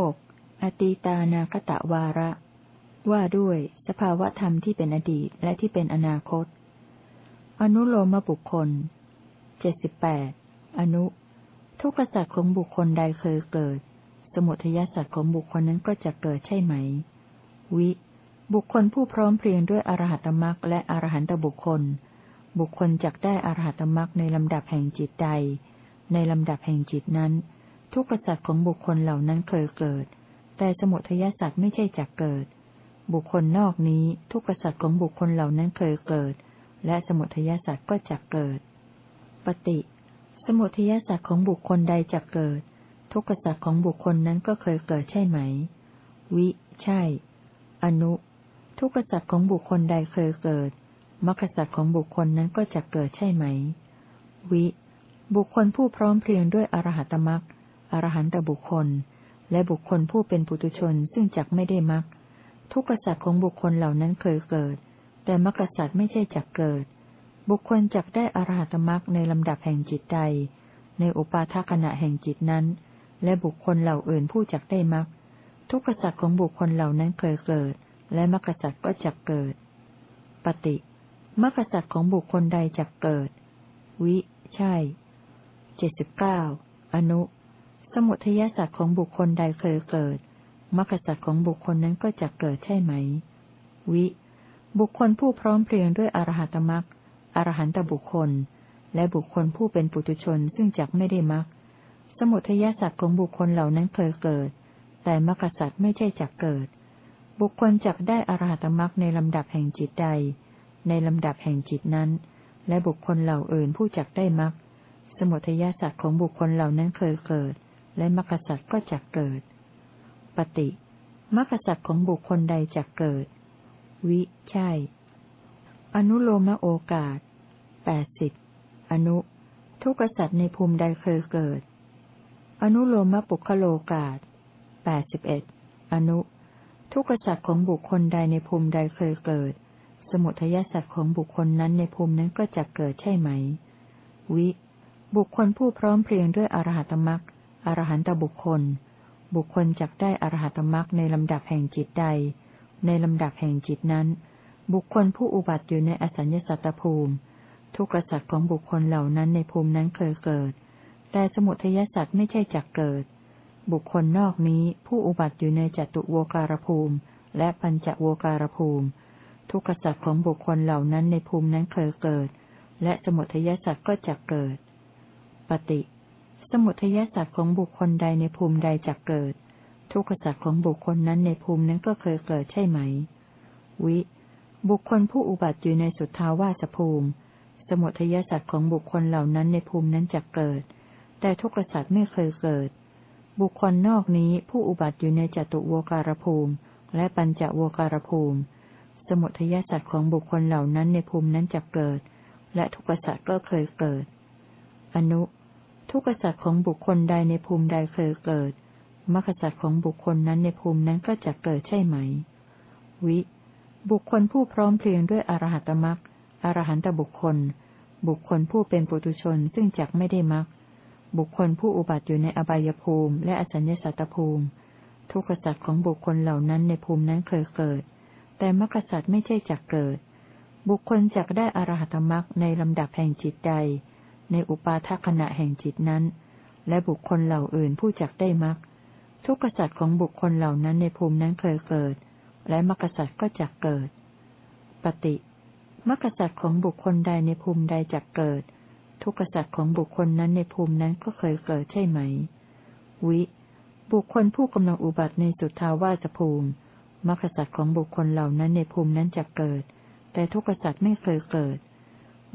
หกอตีตานาคตะวาระ ว่าด้วยสภาวะธรรมที่เป็นอดีตและที่เป็นอนาคต อนุโลมบุคคลเจ็ดสิบแปดอนุ ทุกขสัตว์ของบุคคลใดเคยเกิด สมุทยสัตว์ของบุคคลนั้นก็จะเกิดใช่ไหม วิ บุคคลผู้พร้อมเพรียงด้วยอรหัตมรักและอรหันตบุคคล บุคคลจักได้อรหัตมรักในลำดับแห่งจิตใด ในลำดับแห่งจิตนั้น ทุกขสัตว์ของบุคคลเหล่านั้นเคยเกิด แต่สมุทยสัตว์ไม่ใช่จักเกิด บุคคลนอกนี้ทุกขสัตว์ของบุคคลเหล่านั้นเคยเกิด และสมุทยสัตว์ก็จักเกิด ปฏิ สมุทยสัตว์ของบุคคลใดจักเกิด ทุกขสัตว์ของบุคคลนั้นก็เคยเกิดใช่ไหม วิ ใช่ อนุ ทุกขสัตว์ของบุคคลใดเคยเกิดมรรคสัตว์ของบุคคลนั้นก็จะเกิดใช่ไหม วิ บุคคลผู้พร้อมเพรียงด้วยอรหัตมรรค อรหันตบุคคล และบุคคลผู้เป็นปุตุชนซึ่งจักไม่ได้มรรคทุกขสัตว์ของบุคคลเหล่านั้นเคยเกิด แต่มรรคสัตว์ไม่ใช่จักเกิด บุคคลจักได้อรหัตมรรคในลำดับแห่งจิตใด ในอุปาทขณะแห่งจิตนั้น และบุคคลเหล่าอื่นผู้จักได้มรรคทุกขสัตว์ของบุคคลเหล่านั้นเคยเกิด และมรรคสัตว์ก็จักเกิด ปฏิมรรคสัตว์ของบุคคลใดจักเกิด วิ ใช่เจ็ดสิบเก้าอนุ สมุทยสัตว์ของบุคคลใดเคยเกิดมรรคสัตว์ของบุคคลนั้นก็จะเกิดใช่ไหม วิ บุคคลผู้พร้อมเพรียงด้วยอรหัตมรรคอรหันตบุคคล และบุคคลผู้เป็นปุตุชนซึ่งจักไม่ได้มรรคสมุทยสัตว์ของบุคคลเหล่านั้นเคยเกิด แต่มรรคสัตว์ไม่ใช่จักเกิด บุคคลจักได้อรหัตมรรคในลำดับแห่งจิตใด ในลำดับแห่งจิตนั้น และบุคคลเหล่าอื่นผู้จักได้มรรคสมุทยสัตว์ของบุคคลเหล่านั้นเคยเกิด และมรรคสัตว์ก็จักเกิด ปฏิมรรคสัตว์ของบุคคลใดจักเกิด วิ ใช่ อนุโลมโอกาสแปดสิบอนุ ทุกษัตริย์ในภูมิใดเคยเกิด อนุโลมปุคโลกาสแปดสิบเอ็ดอนุ ทุกษัตริย์ของบุคคลใดในภูมิใดเคยเกิด สมุทยสัตว์ของบุคคลนั้นในภูมินั้นก็จะเกิดใช่ไหม วิ บุคคลผู้พร้อมเพรียงด้วยอรหัตมรัก อรหันตบุคคล บุคคลจักได้อรหัตมรักในลำดับแห่งจิตใด ในลำดับแห่งจิตนั้น บุคคลผู้อุบัติอยู่ในอสัญญสัตตภูมิ ทุกษัตริย์ของบุคคลเหล่านั้นในภูมินั้นเคยเกิด แต่สมุทยสัตว์ไม่ใช่จักเกิด บุคคลนอกนี้ผู้อุบัติอยู่ในจตุโวการภูมิ และปัญจโวการภูมิ ทุกษัตริย์ของบุคคลเหล่านั้นในภูมินั้นเคยเกิด และสมุทยสัตว์ก็จักเกิด ปฏิ สมุทยสัตว์ของบุคคลใดในภูมิใดจักเกิด ทุกษัตร์ของบุคคลนั้นในภูมินั้นก็เคยเกิดใช่ไหม วิ บุคคลผู้อุบัติอยู่ในสุทธาวาสภูมิ สมุทยสัตว์ของบุคคลเหล่านั้นในภูมินั้นจักเกิด แต่ทุกษัตร์ไม่เคยเกิด บุคคลนอกนี้ผู้อุบัติอยู่ในจตุโวการภูมิ และปัญจโวการภูมิ สมุทยสัตว์ของบุคคลเหล่านั้นในภูมินั้นจักเกิด และทุกษัตร์ก็เคยเกิด อนุ ทุกษัตริย์ของบุคคลใดในภูมิใดเคยเกิดมรรคสัตว์ของบุคคลนั้นในภูมินั้นก็จะเกิดใช่ไหม วิ บุคคลผู้พร้อมเพรียงด้วยอรหัตมรรคอรหันตบุคคล บุคคลผู้เป็นปุตุชนซึ่งจักไม่ได้มรรคบุคคลผู้อุบัติอยู่ในอบายภูมิ และอสัญญสัตตภูมิ ทุกษัตริย์ของบุคคลเหล่านั้นในภูมินั้นเคยเกิด แต่มรรคสัตว์ไม่ใช่จักเกิด บุคคลจักได้อรหัตมรรคในลำดับแห่งจิตใด ในอุปาทขณะแห่งจิตนั้น และบุคคลเหล่าอื่นผู้จักได้มรรคทุกษัตริย์ของบุคคลเหล่านั้นในภูมินั้นเคยเกิด และมรรคสัตว์ก็จักเกิด ปฏิมรรคสัตว์ของบุคคลใดในภูมิใดจักเกิด ทุกษัตริย์ของบุคคลนั้นในภูมินั้นก็เคยเกิดใช่ไหม วิ บุคคลผู้กำลังอุบัติในสุทธาวาสภูมิมรรคสัตว์ของบุคคลเหล่านั้นในภูมินั้นจักเกิด แต่ทุกษัตริย์ไม่เคยเกิด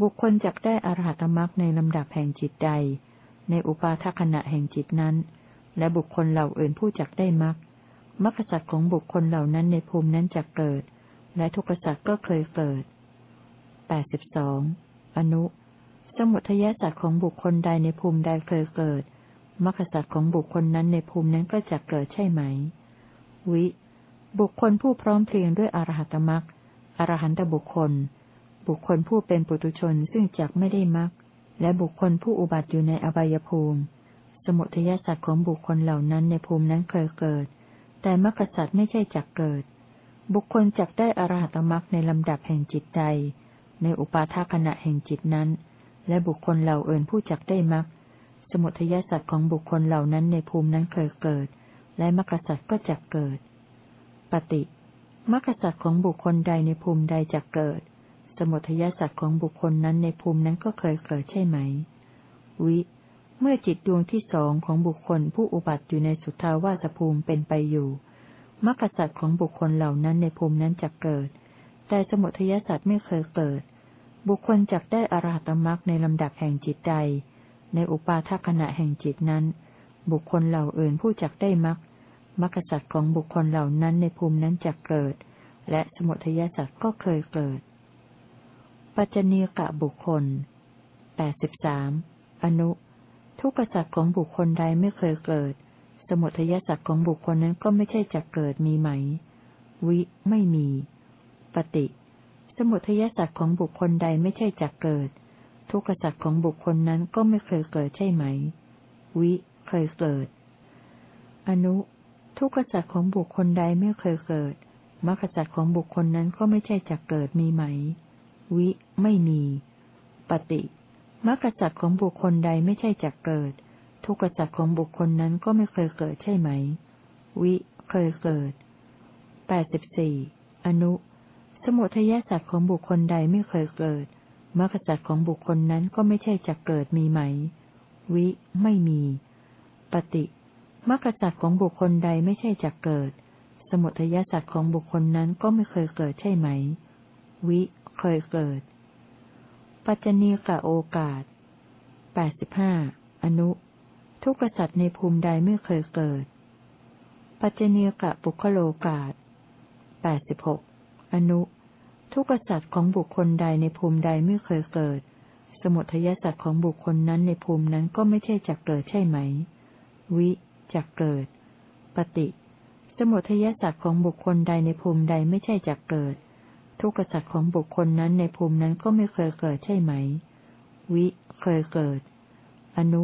บุคคลจักได้อรหัตมรรคในลำดับแห่งจิตใด ในอุปาทขณะแห่งจิตนั้น และบุคคลเหล่าอื่นผู้จักได้มรรคมรรคสัตว์ของบุคคลเหล่านั้นในภูมินั้นจักเกิด และทุกษัตริย์ก็เคยเกิดแปดสิบสองอนุ สมุทยสัตว์ของบุคคลใดในภูมิใดเคยเกิดมรรคสัตว์ของบุคคลนั้นในภูมินั้นก็จะเกิดใช่ไหม วิ บุคคลผู้พร้อมเพรียงด้วยอรหัตมรรคอรหันตบุคคล บุคคลผู้เป็นปุตุชนซึ่งจักไม่ได้มรรคและบุคคลผู้อุบัติอยู่ในอบายภูมิ สมุทยสัตว์ของบุคคลเหล่านั้นในภูมินั้นเคยเกิด แต่มรรคสัตว์ไม่ใช่จักเกิด บุคคลจักได้อรหัตมรรคในลำดับแห่งจิตใด ในอุปาทขณะแห่งจิตนั้น และบุคคลเหล่าเอื่นผู้จักได้มรรคสมุทัยสัตว์ของบุคคลเหล่านั้นในภูมินั้นเคยเกิด และมรรคสัตว์ก็จักเกิด ปฏิมรรคสัตว์ของบุคคลใดในภูมิใดจักเกิด สมุทัยสัตว์ของบุคคลนั้นในภูมินั้นก็เคยเกิดใช่ไหม วิ เมื่อจิตดวงที่สองของบุคคลผู้อุบัติอยู่ในสุทาวาสภูมิเป็นไปอยู่มรรคสัตว์ของบุคคลเหล่านั้นในภูมินั้นจะเกิด แต่สมุทัยสัตว์ไม่เคยเกิด บุคคลจักได้อรหัตมรรคในลำดับแห่งจิตใด ในอุปาทขณะแห่งจิตนั้น บุคคลเหล่าอื่นผู้จักได้มรรคมรรคสัตว์ของบุคคลเหล่านั้นในภูมินั้นจะเกิด และสมุทัยสัตว์ก็เคยเกิด ปัจจเนกะบุคคลแปดสิบสามอนุ ทุกขสัตว์ของบุคคลใดไม่เคยเกิด สมุทัยสัตว์ของบุคคลนั้นก็ไม่ใช่จะเกิดมีไหม วิไม่มี ปฏิ สมุทัยสัตว์ของบุคคลใดไม่ใช่จะเกิด ทุกขสัตว์ของบุคคลนั้นก็ไม่เคยเกิดใช่ไหม วิเคยเกิด อนุ ทุกขสัตว์ของบุคคลใดไม่เคยเกิดมรรคสัตว์ของบุคคลนั้นก็ไม่ใช่จะเกิดมีไหม วิ ไม่มี ปฏิมรรคสัตว์ของบุคคลใดไม่ใช่จักเกิด ทุกขสัตว์ของบุคคลนั้นก็ไม่เคยเกิดใช่ไหม วิ เคยเกิดแปดสิบสี่อนุ สมุทัยสัตว์ของบุคคลใดไม่เคยเกิดมรรคสัตว์ของบุคคลนั้นก็ไม่ใช่จักเกิดมีไหม วิ ไม่มี ปฏิมรรคสัตว์ของบุคคลใดไม่ใช่จักเกิด สมุทัยสัตว์ของบุคคลนั้นก็ไม่เคยเกิดใช่ไหม วิ เคยเกิด ปัจจเนกะโอกาสแปดสิบห้าอนุ ทุกษัตริย์ในภูมิใดไม่เคยเกิด ปัจจเนกะปุคโลกาสแปดสิบหกอนุ ทุกษัตริย์ของบุคคลใดในภูมิใดไม่เคยเกิด สมุทัยสัตว์ของบุคคลนั้นในภูมินั้นก็ไม่ใช่จักเกิดใช่ไหม วิจักเกิด ปฏิ สมุทัยสัตว์ของบุคคลใดในภูมิใดไม่ใช่จักเกิด ทุกขสัตว์ของบุคคลนั้นในภูมินั้นก็ไม่เคยเกิดใช่ไหม วิ เคยเกิด อนุ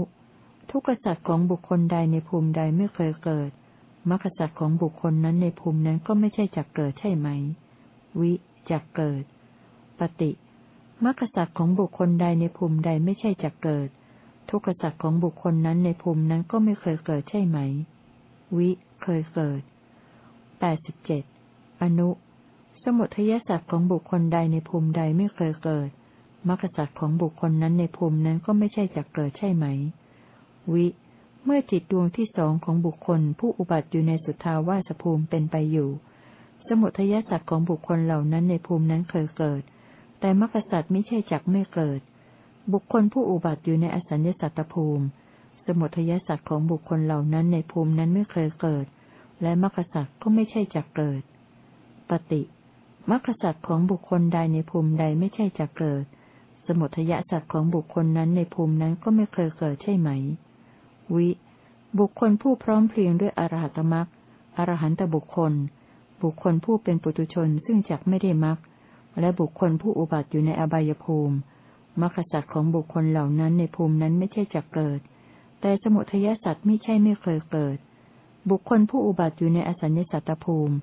ทุกขสัตว์ของบุคคลใดในภูมิใดไม่เคยเกิดมรรคสัตว์ของบุคคลนั้นในภูมินั้นก็ไม่ใช่จักเกิดใช่ไหม วิจักเกิด ปฏิมรรคสัตว์ของบุคคลใดในภูมิใดไม่ใช่จักเกิด ทุกขสัตว์ของบุคคลนั้นในภูมินั้นก็ไม่เคยเกิดใช่ไหม วิ เคยเกิดแปดสิบเจ็ดอนุ สมุทัยสัตว์ของบุคคลใดในภูมิใดไม่เคยเกิดมรรคสัตว์ของบุคคลนั้นในภูมินั้นก็ไม่ใช่จักเกิดใช่ไหม วิ เมื่อจิตดวงที่สองของบุคคล ผู้อุบัติอยู่ในสุทธาวาสภูมิเป็นไปอยู่ สมุทัยสัตว์ของบุคคลเหล่านั้นในภูมินั้นเคยเกิด แต่มรรคสัตว์ไม่ใช่จักไม่เกิด บุคคลผู้อุบัติอยู่ในอสัญญสัตตภูมิ สมุทัยสัตว์ของบุคคลเหล่านั้นในภูมินั้นไม่เคยเกิด และมรรคสัตว์ก็ไม่ใช่จักเกิด ปฏิ มรรคสัตว์ของบุคคลใดในภูมิใดไม่ใช่จะเกิด สมุทยสัตว์ของบุคคลนั้นในภูมินั้นก็ไม่เคยเกิดใช่ไหม วิ บุคคลผู้พร้อมเพรียงด้วยอรหัตมรรคอรหันตบุคคล บุคคลผู้เป็นปุตุชนซึ่งจักไม่ได้มรรคและบุคคลผู้อุบัติอยู่ในอบายภูมิมรรคสัตว์ของบุคคลเหล่านั้นในภูมินั้นไม่ใช่จะเกิด แต่สมุทยสัตว์ไม่ใช่ไม่เคยเกิด บุคคลผู้อุบัติอยู่ในอสัญญสัตตภูมิ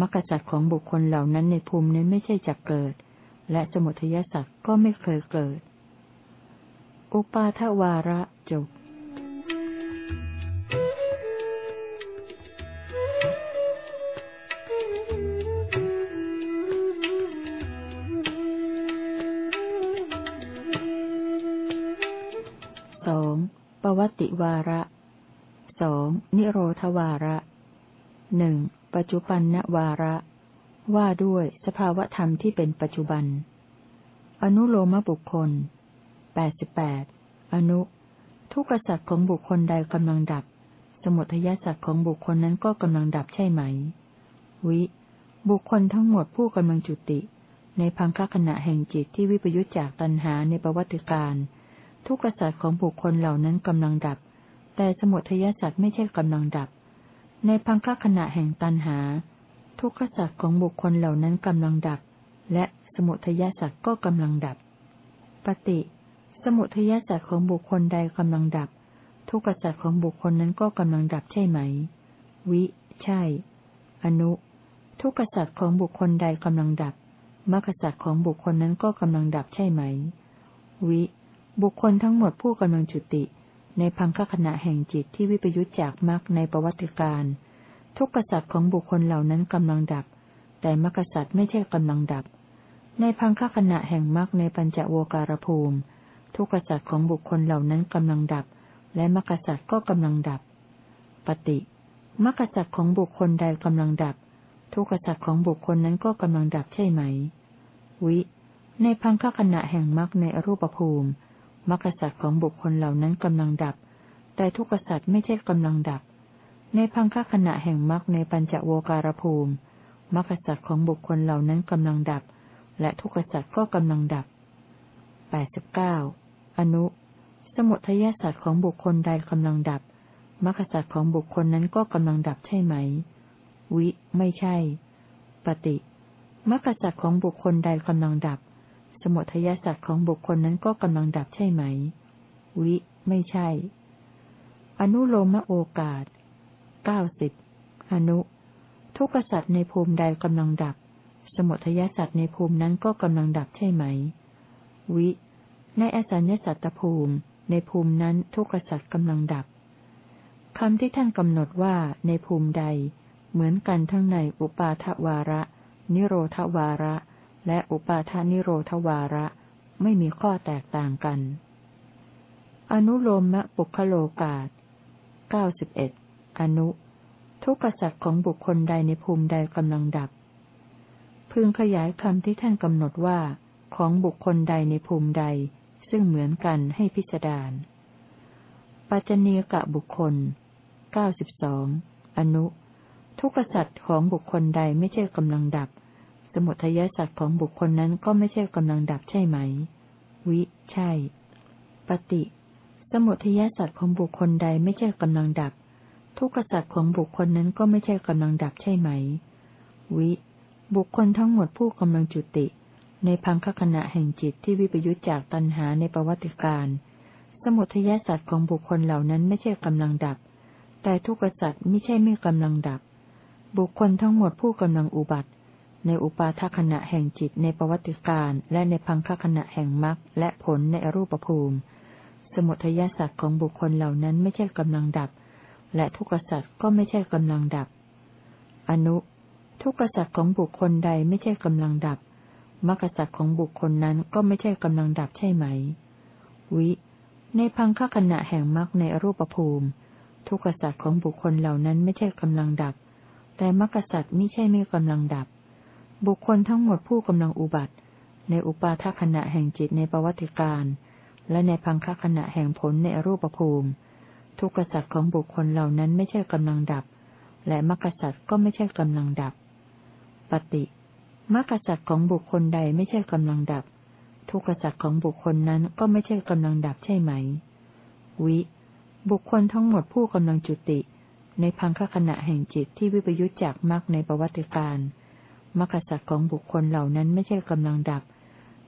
มรรคสัตว์ของบุคคลเหล่านั้นในภูมินั้นไม่ใช่จักเกิด และสมุทัยสัตว์ก็ไม่เคยเกิด อุปาทวาระจบสองปวัติวาระสองนิโรธวาระหนึ่ง ปัจจุบันนวาระ ว่าด้วยสภาวธรรมที่เป็นปัจจุบัน อนุโลมบุคคลแปดสิบแปดอนุ ทุกขสัตว์ของบุคคลใดกำลังดับ สมุทัยสัตว์ของบุคคลนั้นก็กำลังดับใช่ไหม วิ บุคคลทั้งหมดผู้กำลังจุติ ในพังคขณะแห่งจิตที่วิปยุจจากตัณหาในประวัติการทุกขสัตว์ของบุคคลเหล่านั้นกำลังดับ แต่สมุทัยสัตว์ไม่ใช่กำลังดับ ในพังคขณะแห่งตันหา ทุกขสัตว์ของบุคคลเหล่านั้นกำลังดับ และสมุทยสัตว์ก็กำลังดับ ปฏิ สมุทยสัตว์ของบุคคลใดกำลังดับ ทุกขสัตว์ของบุคคลนั้นก็กำลังดับใช่ไหม วิ ใช่ อนุ ทุกขสัตว์ของบุคคลใดกำลังดับมรรคสัตว์ของบุคคลนั้นก็กำลังดับใช่ไหม วิ บุคคลทั้งหมดผู้กำลังจุติ ในพังคขณะแห่งจิตที่วิปยุจจากมรรคในประวัติการ ทุกขสัตว์ของบุคคลเหล่านั้นกำลังดับ แต่มรรคสัตว์ไม่ใช่กำลังดับ ในพังคขณะแห่งมรรคในปัญจโวการภูมิ ทุกขสัตว์ของบุคคลเหล่านั้นกำลังดับ และมรรคสัตว์ก็กำลังดับ ปฏิมรรคสัตว์ของบุคคลใดกำลังดับ ทุกขสัตว์ของบุคคลนั้นก็กำลังดับใช่ไหม วิ ในพังคขณะแห่งมรรคในอรูปภูมิ มรรคสัตว์ของบุคคลเหล่านั้นกำลังดับ แต่ทุกขสัตว์ไม่ใช่กำลังดับ ในพังคขณะแห่งมรรคในปัญจโวการภูมิมรรคสัตว์ของบุคคลเหล่านั้นกำลังดับ และทุกขสัตว์ก็กำลังดับแปดสิบเก้าอนุ สมุทัยสัตว์ของบุคคลใดกำลังดับมรรคสัตว์ของบุคคลนั้นก็กำลังดับใช่ไหม วิ ไม่ใช่ ปฏิมรรคสัตว์ของบุคคลใดกำลังดับ สมุทัยสัตว์ของบุคคลนั้นก็กำลังดับใช่ไหม วิ ไม่ใช่ อนุโลมโอกาสเก้าสิบอนุ ทุกสัตว์ในภูมิใดกำลังดับ สมุทัยสัตว์ในภูมินั้นก็กำลังดับใช่ไหม วิ ในอสัญญสัตตภูมิ ในภูมินั้นทุกสัตว์กำลังดับคำที่ท่านกำหนดว่าในภูมิใด เหมือนกันทั้งในอุปาทวาระ นิโรธวาระ และอุปาทานิโรธวาระ ไม่มีข้อแตกต่างกัน อนุโลมมะปุคโลกาตเก้าสิบเอ็ดอนุ ทุกขสัตว์ของบุคคลใดในภูมิใดกำลังดับ พึงขยายคำที่ท่านกำหนดว่า ของบุคคลใดในภูมิใด ซึ่งเหมือนกันให้พิจารณาปัจจเนกะบุคคลเก้าสิบสองอนุ ทุกขสัตว์ของบุคคลใดไม่ใช่กำลังดับ สมุทัยสัตว์ของบุคคลนั้นก็ไม่ใช่กำลังดับใช่ไหม วิ ใช่ ปฏิ สมุทัยสัตว์ของบุคคลใดไม่ใช่กำลังดับ ทุกสัตว์ของบุคคลนั้นก็ไม่ใช่กำลังดับใช่ไหม วิ บุคคลทั้งหมดผู้กำลังจุติ ในพังคขณะแห่งจิตที่วิปยุจจากตัณหาในประวัติการสมุทัยสัตว์ของบุคคลเหล่านั้นไม่ใช่กำลังดับ แต่ทุกขสัตว์ไม่ใช่ไม่กำลังดับ บุคคลทั้งหมดผู้กำลังอุบัติ ในอุปาทขณะแห่งจิตในประวัติการและในพังคขณะแห่งมรรคและผลในอรูปภูมิ สมุทัยสัตว์ของบุคคลเหล่านั้นไม่ใช่กำลังดับ และทุกขสัตว์ก็ไม่ใช่กำลังดับ อนุ ทุกขสัตว์ของบุคคลใดไม่ใช่กำลังดับมรรคสัตว์ของบุคคลนั้นก็ไม่ใช่กำลังดับใช่ไหม วิ ในพังคขณะแห่งมรรคในอรูปภูมิ ทุกขสัตว์ของบุคคลเหล่านั้นไม่ใช่กำลังดับ แต่มรรคสัตว์ไม่ใช่ไม่กำลังดับ บุคคลทั้งหมดผู้กำลังอุบัติ ในอุปาทขณะแห่งจิตในประวัติการ และในพังคขณะแห่งผลในรูปภูมิ ทุกขสัตว์ของบุคคลเหล่านั้นไม่ใช่กำลังดับ และมรรคสัตว์ก็ไม่ใช่กำลังดับ ปฏิมรรคสัตว์ของบุคคลใดไม่ใช่กำลังดับ ทุกขสัตว์ของบุคคลนั้นก็ไม่ใช่กำลังดับใช่ไหม วิ บุคคลทั้งหมดผู้กำลังจุติ ในพังคขณะแห่งจิตที่วิปยุจจากมรรคในประวัติการ มรรคสัตว์ของบุคคลเหล่านั้นไม่ใช่กำลังดับ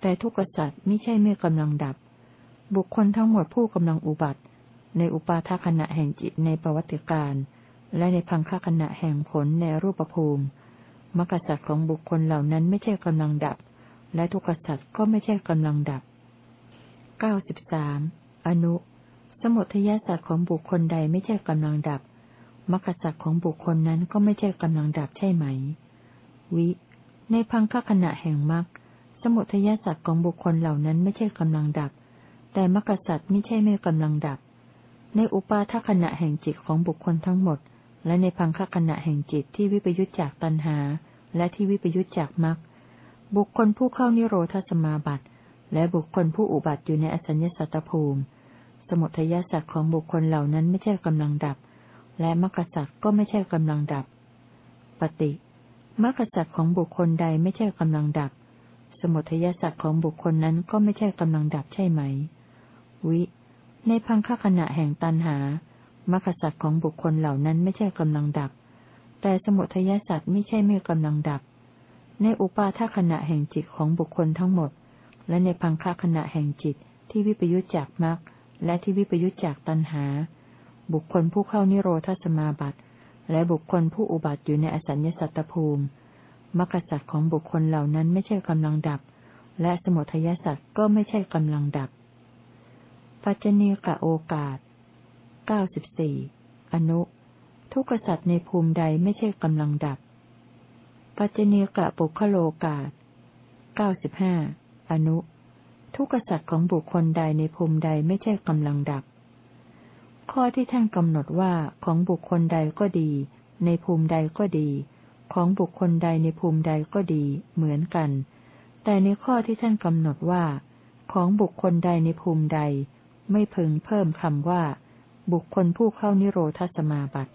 แต่ทุกขสัตว์ไม่ใช่ไม่กำลังดับ บุคคลทั้งหมดผู้กำลังอุบัติ ในอุปาทขณะแห่งจิตในประวัติการ และในพังคขณะแห่งผลในรูปภูมิมรรคสัตว์ของบุคคลเหล่านั้นไม่ใช่กำลังดับ และทุกขสัตว์ก็ไม่ใช่กำลังดับเก้าสิบสามอนุ สมุทยสัตว์ของบุคคลใดไม่ใช่กำลังดับมรรคสัตว์ของบุคคลนั้นก็ไม่ใช่กำลังดับใช่ไหม วิ ในพังคขณะแห่งมรรคสมุทยสัตว์ของบุคคลเหล่านั้นไม่ใช่กำลังดับ แต่มรรคสัตว์ไม่ใช่ไม่กำลังดับ ในอุปาทขณะแห่งจิตของบุคคลทั้งหมด และในพังคขณะแห่งจิตที่วิปยุจจากตัณหา และที่วิปยุจจากมรรคบุคคลผู้เข้านิโรธสมาบัติ และบุคคลผู้อุบัติอยู่ในอสัญญสัตตภูมิ สมุทัยสัตว์ของบุคคลเหล่านั้นไม่ใช่กำลังดับ และมรรคสัตว์ก็ไม่ใช่กำลังดับ ปฏิ มรรคสัตว์ของบุคคลใดไม่ใช่กำลังดับ สมุทัยสัตว์ของบุคคลนั้นก็ไม่ใช่กำลังดับใช่ไหม วิ ในพังคขณะแห่งตันหามรรคสัตว์ของบุคคลเหล่านั้นไม่ใช่กำลังดับ แต่สมุทัยสัตว์ไม่ใช่ไม่กำลังดับ ในอุปาทขณะแห่งจิตของบุคคลทั้งหมด และในพังคขณะแห่งจิตที่วิปยุจจากมรรคและที่วิปยุจจากตัณหา บุคคลผู้เข้านิโรธสมาบัติ และบุคคลผู้อุบัติอยู่ในอสัญญสัตตภูมิมรรคสัตว์ของบุคคลเหล่านั้นไม่ใช่กำลังดับ และสมุทัยสัตว์ก็ไม่ใช่กำลังดับ ปัจจเนกะโอกาสเก้าสิบสี่อนุ ทุกสัตว์ในภูมิใดไม่ใช่กำลังดับ ปัจจเนกะปุคโลกาสเก้าสิบห้าอนุ ทุกสัตว์ของบุคคลใดในภูมิใดไม่ใช่กำลังดับ ข้อที่ท่านกำหนดว่าของบุคคลใดก็ดี ในภูมิใดก็ดี ของบุคคลใดในภูมิใดก็ดี เหมือนกัน แต่ในข้อที่ท่านกำหนดว่า ของบุคคลใดในภูมิใด ไม่พึงเพิ่มคำว่า บุคคลผู้เข้านิโรธสมาบัติ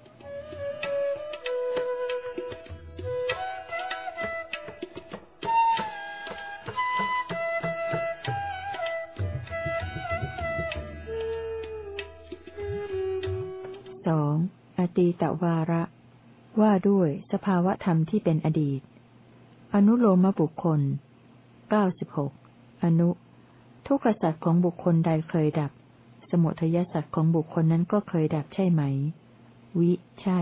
ตีตวาระ ว่าด้วยสภาวธรรมที่เป็นอดีต อนุโลมบุคคลเก้าสิบหกอนุ ทุกขสัตว์ของบุคคลใดเคยดับ สมุทัยสัตว์ของบุคคลนั้นก็เคยดับใช่ไหม วิ ใช่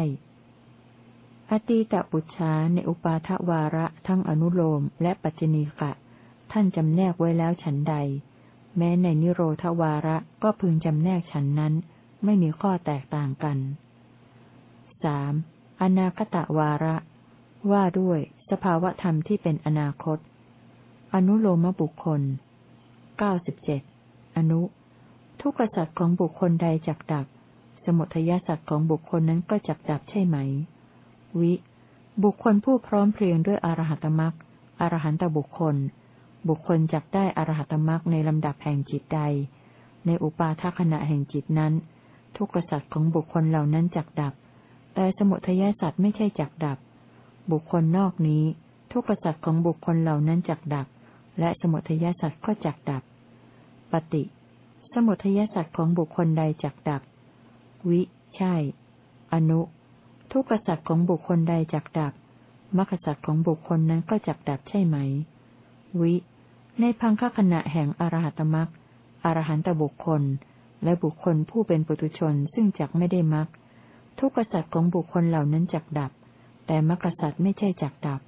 อตีตปุจฉาในอุปาทวาระทั้งอนุโลมและปัจจณีกะ ท่านจำแนกไว้แล้วฉันใด แม้ในนิโรธวาระก็พึงจำแนกฉันนั้นไม่มีข้อแตกต่างกัน สามอนาคตวาระ ว่าด้วยสภาวธรรมที่เป็นอนาคต อนุโลมบุคคลเก้าสิบเจ็ดอนุ ทุกขสัตว์ของบุคคลใดจักดับ สมุทัยสัตว์ของบุคคลนั้นก็จักดับใช่ไหม วิ บุคคลผู้พร้อมเพรียงด้วยอรหัตมรักอรหันตบุคคล บุคคลจักได้อรหัตมรักในลำดับแห่งจิตใด ในอุปาทขณะแห่งจิตนั้น ทุกขสัตว์ของบุคคลเหล่านั้นจักดับ แต่สมุทัยสัตว์ไม่ใช่จักดับ บุคคลนอกนี้ ทุกขสัตว์ของบุคคลเหล่านั้นจักดับ และสมุทัยสัตว์ก็จักดับ ปฏิ สมุทัยสัตว์ของบุคคลใดจักดับ วิ ใช่ อนุ ทุกขสัตว์ของบุคคลใดจักดับมรรคสัตว์ของบุคคลนั้นก็จักดับใช่ไหม วิ ในพังคขณะแห่งอรหัตมรรคอรหันตบุคคล และบุคคลผู้เป็นปุถุชนซึ่งจักไม่ได้มรรค ทุกขสัตว์ของบุคคลเหล่านั้นจักดับ แต่มรรคสัตว์ไม่ใช่จักดับ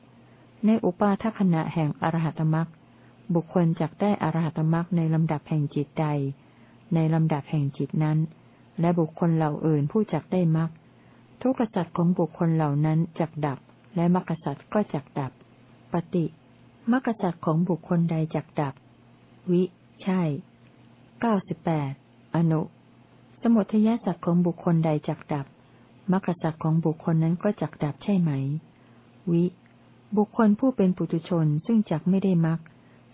ในอุปาทขณะแห่งอรหัตมรรคบุคคลจักได้อรหัตมรรคในลำดับแห่งจิตใด ในลำดับแห่งจิตนั้น และบุคคลเหล่าอื่นผู้จักได้มรรคทุกขสัตว์ของบุคคลเหล่านั้นจักดับ และมรรคสัตว์ก็จักดับ ปฏิมรรคสัตว์ของบุคคลใดจักดับ วิ ใช่เก้าสิบแปดอนุ สมุทยสัตว์ของบุคคลใดจักดับ มรรคสัตว์ของบุคคลนั้นก็จักดับใช่ไหม วิ บุคคลผู้เป็นปุถุชนซึ่งจักไม่ได้มรรค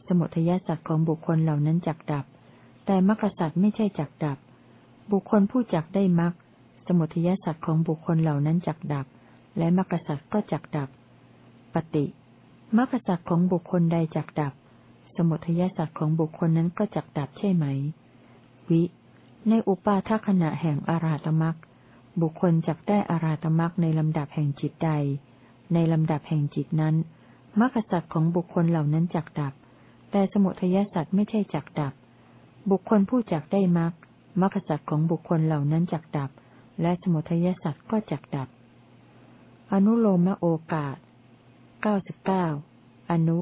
สมุทยสัตว์ของบุคคลเหล่านั้นจักดับ แต่มรรคสัตว์ไม่ใช่จักดับ บุคคลผู้จักได้มรรคสมุทยสัตว์ของบุคคลเหล่านั้นจักดับ และมรรคสัตว์ก็จักดับ ปฏิมรรคสัตว์ของบุคคลใดจักดับ สมุทยสัตว์ของบุคคลนั้นก็จักดับใช่ไหม วิ ในอุปาทขณะแห่งอาราตมัก บุคคลจักได้อาราตมักในลำดับแห่งจิตใด ในลำดับแห่งจิตนั้นมรรคสัตว์ของบุคคลเหล่านั้นจักดับ แต่สมุทัยสัตว์ไม่ใช่จักดับ บุคคลผู้จักได้มรรคมรรคสัตว์ของบุคคลเหล่านั้นจักดับ และสมุทัยสัตว์ก็จักดับ อนุโลมโอกาสเก้าสิบเก้าอนุ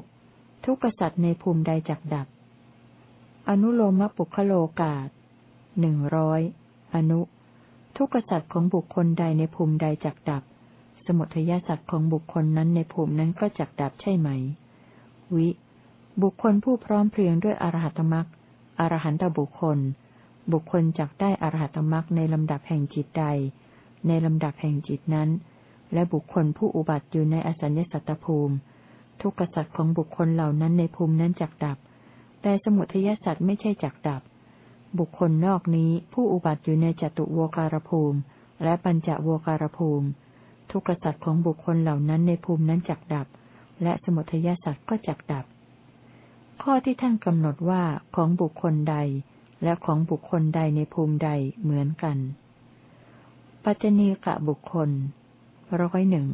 ทุกสัตว์ในภูมิใดจักดับ อนุโลมปุคโลกาสหนึ่งร้อยอนุ ทุกขสัตว์ของบุคคลใดในภูมิใดจักดับ สมุทัยสัตว์ของบุคคลนั้นในภูมินั้นก็จักดับใช่ไหม วิ บุคคลผู้พร้อมเพรียงด้วยอรหัตมรักอรหันตบุคคล บุคคลจักได้อรหัตมรักในลำดับแห่งจิตใด ในลำดับแห่งจิตนั้น และบุคคลผู้อุบัติอยู่ในอสัญญสัตตภูมิ ทุกขสัตว์ของบุคคลเหล่านั้นในภูมินั้นจักดับ แต่สมุทัยสัตว์ไม่ใช่จักดับ บุคคลนอกนี้ผู้อุบัติอยู่ในจตุโวการภูมิ และปัญจโวการภูมิ ทุกสัตว์ของบุคคลเหล่านั้นในภูมินั้นจักดับ และสมุทัยสัตว์ก็จักดับ ข้อที่ท่านกำหนดว่าของบุคคลใด และของบุคคลใดในภูมิใดเหมือนกัน ปัจจณีกะบุคคลร้อยหนึ่ง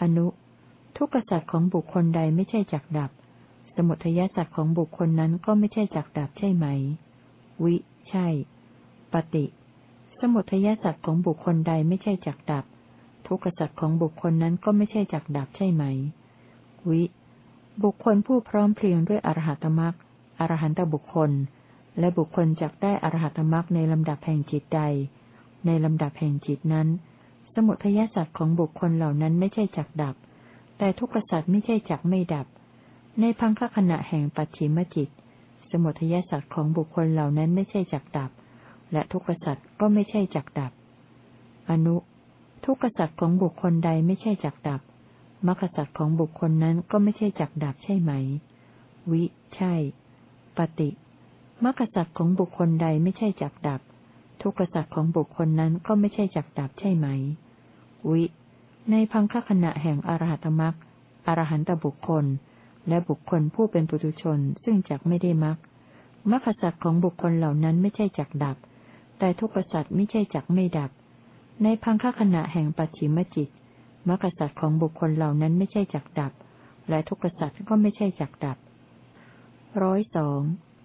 อนุ ทุกสัตว์ของบุคคลใดไม่ใช่จักดับ สมุทัยสัตว์ของบุคคลนั้นก็ไม่ใช่จักดับใช่ไหม วิ ใช่ ปฏิ สมุทยสัตว์ของบุคคลใดไม่ใช่จักดับ ทุกขสัตว์ของบุคคลนั้นก็ไม่ใช่จักดับใช่ไหม วิ บุคคลผู้พร้อมเพรียงด้วยอรหัตมรักอรหันตบุคคล และบุคคลจักได้อรหัตมรักในลำดับแห่งจิตใด ในลำดับแห่งจิตนั้น สมุทัยสัตว์ของบุคคลเหล่านั้นไม่ใช่จักดับ แต่ทุกขสัตว์ไม่ใช่จักไม่ดับ ในพังคขณะแห่งปัจฉิมจิต สมุทัยสัตว์ของบุคคลเหล่านั้นไม่ใช่จักดับ และทุกขสัตว์ก็ไม่ใช่จักดับ อนุ ทุกขสัตว์ของบุคคลใดไม่ใช่จักดับมรรคสัตว์ของบุคคลนั้นก็ไม่ใช่จักดับใช่ไหม วิ ใช่ ปฏิมรรคสัตว์ของบุคคลใดไม่ใช่จักดับ ทุกขสัตว์ของบุคคลนั้นก็ไม่ใช่จักดับใช่ไหม วิ ในพังคขณะแห่งอรหัตมรรคอรหันตบุคคล และบุคคลผู้เป็นปุถุชนซึ่งจักไม่ได้มรรคมรรคสัตว์ของบุคคลเหล่านั้นไม่ใช่จักดับ แต่ทุกขสัตว์ไม่ใช่จักไม่ดับ ในพังคขณะแห่งปัจฉิมจิตมรรคสัตว์ของบุคคลเหล่านั้นไม่ใช่จักดับ และทุกสัตว์ก็ไม่ใช่จักดับร้อยสอง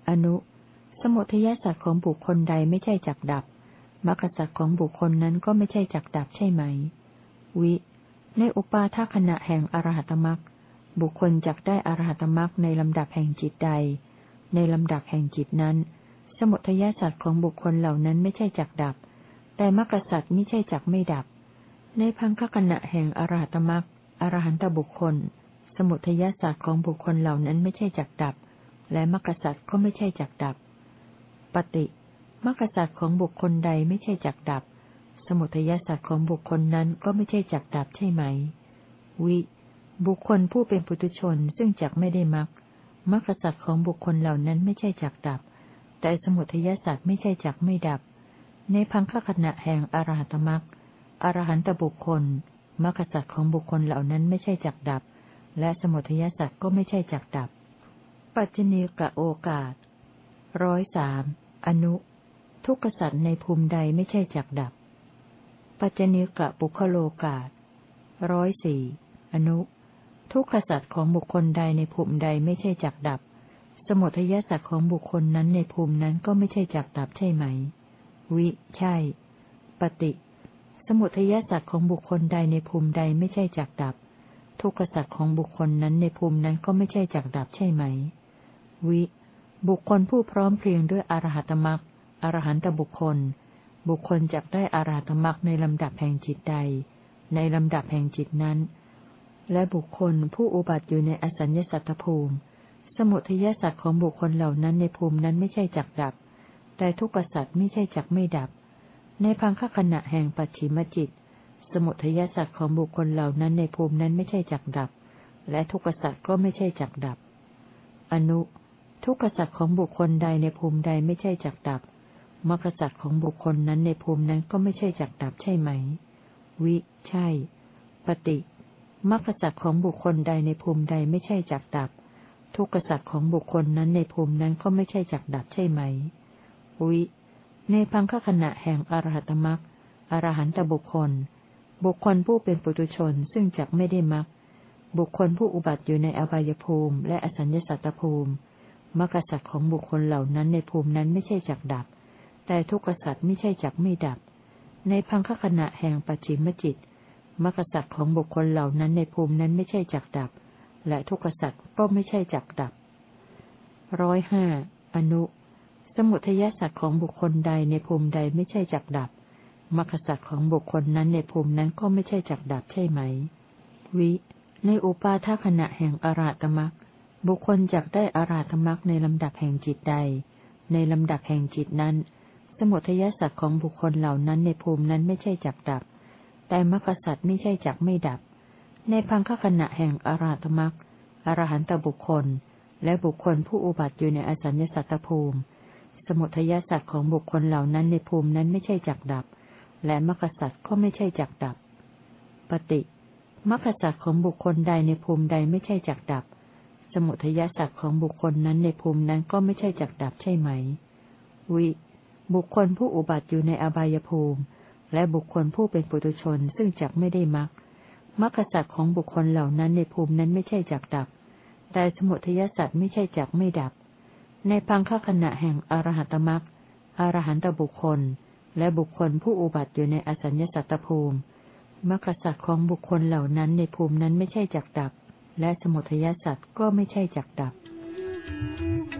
อนุ สมุทยสัตว์ของบุคคลใดไม่ใช่จักดับมรรคสัตว์ของบุคคลนั้นก็ไม่ใช่จักดับใช่ไหม วิ ในอุปาทขณะแห่งอรหัตมรรค บุคคลจักได้อรหัตมรรคในลำดับแห่งจิตใด ในลำดับแห่งจิตนั้น สมุทยสัตว์ของบุคคลเหล่านั้นไม่ใช่จักดับ แต่มรรคสัตว์ไม่ใช่จักไม่ดับ ในพังคขณะแห่งอรหัตมรรคอรหันตบุคคล สมุทัยสัตว์ของบุคคลเหล่านั้นไม่ใช่จักดับ และมรรคสัตว์ก็ไม่ใช่จักดับ ปฏิมรรคสัตว์ของบุคคลใดไม่ใช่จักดับ สมุทัยสัตว์ของบุคคลนั้นก็ไม่ใช่จักดับใช่ไหม วิ บุคคลผู้เป็นปุถุชนซึ่งจักไม่ได้มรรคมรรคสัตว์ของบุคคลเหล่านั้นไม่ใช่จักดับ แต่สมุทัยสัตว์ไม่ใช่จักไม่ดับ ในพังคขณะแห่งอรหัตมักอรหันตบุคคลมรรคสัตว์ของบุคคลเหล่านั้นไม่ใช่จักดับ และสมุทัยสัตว์ก็ไม่ใช่จักดับ ปัจจเนกะโอกาสร้อยสามอนุ ทุกขสัตว์ในภูมิใดไม่ใช่จักดับ ปัจจเนกะบุคโลกาสร้อยสี่อนุ ทุกขสัตว์ของบุคคลใดในภูมิใดไม่ใช่จักดับ สมุทัยสัตว์ของบุคคลนั้นในภูมินั้นก็ไม่ใช่จักดับใช่ไหม วิ ใช่ ปฏิ สมุทัยสัตว์ของบุคคลใดในภูมิใดไม่ใช่จักดับ ทุกขสัตว์ของบุคคลนั้นในภูมินั้นก็ไม่ใช่จักดับใช่ไหม วิ บุคคลผู้พร้อมเพรียงด้วยอรหัตมรักอรหันตบุคคล บุคคลจักได้อรหัตมรักในลำดับแห่งจิตใด ในลำดับแห่งจิตนั้น และบุคคลผู้อุบัติอยู่ในอสัญญสัตตภูมิ สมุทัยสัตว์ของบุคคลเหล่านั้นในภูมินั้นไม่ใช่จักดับ แต่ทุกขสัตว์ไม่ใช่จักไม่ดับ ในพังคขณะแห่งปัจฉิมจิต สมุทัยสัตว์ของบุคคลเหล่านั้นในภูมินั้นไม่ใช่จักดับ และทุกขสัตว์ก็ไม่ใช่จักดับ อนุ ทุกขสัตว์ของบุคคลใดในภูมิใดไม่ใช่จักดับมรรคสัตว์ของบุคคลนั้นในภูมินั้นก็ไม่ใช่จักดับใช่ไหม วิ ใช่ ปฏิ มรรคสัตว์ของบุคคลใดในภูมิใดไม่ใช่จักดับ ทุกขสัตว์ของบุคคลนั้นในภูมินั้นก็ไม่ใช่จักดับใช่ไหม วิ ในพังคขณะแห่งอรหัตมรักอรหันตบุคคล บุคคลผู้เป็นปุตุชนซึ่งจักไม่ได้มรักบุคคลผู้อุบัติอยู่ในอบายภูมิ และอสัญญสัตตภูมิมรรคสัตว์ของบุคคลเหล่านั้นในภูมินั้นไม่ใช่จักดับ แต่ทุกขสัตว์ไม่ใช่จักไม่ดับ ในพังคขณะแห่งปัจฉิมจิต มรรคสัตว์ของบุคคลเหล่านั้นในภูมินั้นไม่ใช่จักดับ และทุกขสัตว์ก็ไม่ใช่จักดับร้อยห้าอนุ สมุทยสัตว์ของบุคคลใดในภูมิใดไม่ใช่จักดับมรรคสัตว์ของบุคคลนั้นในภูมินั้นก็ไม่ใช่จักดับใช่ไหม วิ ในอุปาทขณะแห่งอาราตมักบุคคลจักได้อาราตมักในลำดับแห่งจิตใด ในลำดับแห่งจิตนั้น สมุทยสัตว์ของบุคคลเหล่านั้นในภูมินั้นไม่ใช่จักดับ แต่มรรคสัตว์ไม่ใช่จักไม่ดับ ในพังคขณะแห่งอาราตมักอรหันตบุคคล และบุคคลผู้อุบัติอยู่ในอสัญญสัตตภูมิ สมุทัยสัตว์ของบุคคลเหล่านั้นในภูมินั้นไม่ใช่จักดับ และมรรคสัตว์ก็ไม่ใช่จักดับ ปฏิมรรคสัตว์ของบุคคลใดในภูมิใดไม่ใช่จักดับ สมุทัยสัตว์ของบุคคลนั้นในภูมินั้นก็ไม่ใช่จักดับใช่ไหม วิ บุคคลผู้อุบัติอยู่ในอบายภูมิ และบุคคลผู้เป็นปุถุชนซึ่งจักไม่ได้มรรคมรรคสัตว์ของบุคคลเหล่านั้นในภูมินั้นไม่ใช่จักดับ แต่สมุทัยสัตว์ไม่ใช่จักไม่ดับ ในพังคขณะแห่งอรหัตมรักอรหันตบุคคล และบุคคลผู้อุบัติอยู่ในอสัญญสัตตภูมิมรรคสัตว์ของบุคคลเหล่านั้นในภูมินั้นไม่ใช่จักดับ และสมุทัยสัตว์ก็ไม่ใช่จักดับ Thank you.